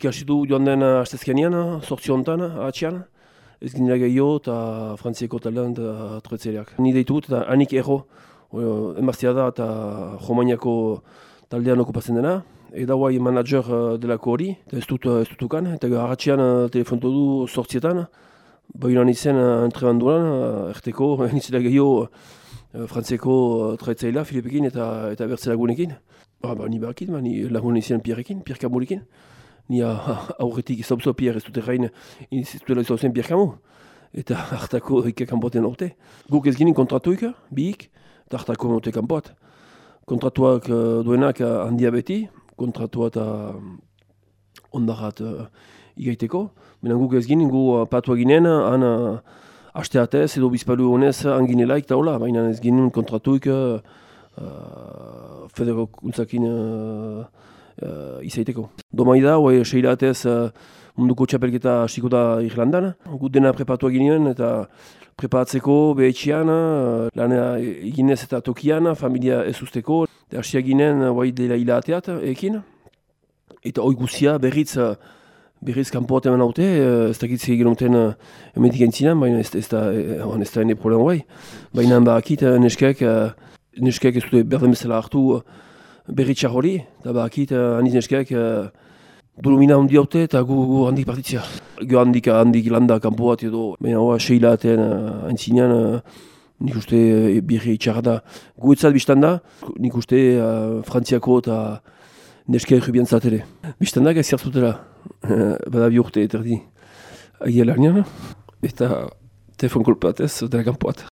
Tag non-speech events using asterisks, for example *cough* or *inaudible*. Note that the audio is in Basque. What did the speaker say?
Ikasi du joan den astezkenian, sortzi honetan, atxian. Ez ginera gehiago eta frantzieko taldean da tretzeleak. Ni deitu eta anik erro, emaztea da eta Romainiako taldean okupatzen dena. Eda guai manager delako hori, ez dut ez dutukan, eta agatxean uh, telefonto du sortzietan. Baina nintzen entrebanduran, uh, erteko, *laughs* nintzen gehiago frantzieko traetzaila, Filipekin eta, eta bertze lagunekin. Ah, ba, ni bakit, ba, ni lagun nintzen Pierrekin, Pierre Kamulikin. Ni aurretik izauzo Pierre ez dute gain, dutela izauzen Pierre Kamu. Eta *laughs* hartako ikak kanpoten orte. Guk ez ginen kontratuik, biik, eta hartako orte kanpoat. Kontratuak uh, duenak uh, handia beti, kontratua eta ondarat uh, igaiteko. Baina guk ez ginen, gu uh, patua ginen, han uh, asteatez edo bizpalu honez anginelaik taula, baina ez ginen kontratuik uh, uh, federo kuntzakin uh, uh, izaiteko. Domaida, hoi seiratez uh, munduko txapelketa hasiko da Irlandan. Gut dena prepatua ginen eta preparatzeko behetxean, lana eginez eta tokian, familia ez usteko. Hasia ginen, bai dela hilateat ekin. Eta hoi guzia berriz, berriz kanpoat eman haute, ez dakit zegin onten emetik entzinan, baina ez, ez da, ez da ene problem bai. Baina bakit neskek, neskek ez dute berden bezala hartu berritxar hori, eta bakit aniz neskek, Dolumina handi haute eta gu, gu handik partitzia. Gu handik, handik landa kanpo bat edo, baina hoa seila aten haintzinean, uh, nik uste uh, birri da. Gu etzat biztan da, nik uste uh, frantziako eta neske errubian zatele. Biztan da, gazi hartzutela, bada bi urte eterdi. Agia larnean, eta telefon kolpatez dela kanpo bat.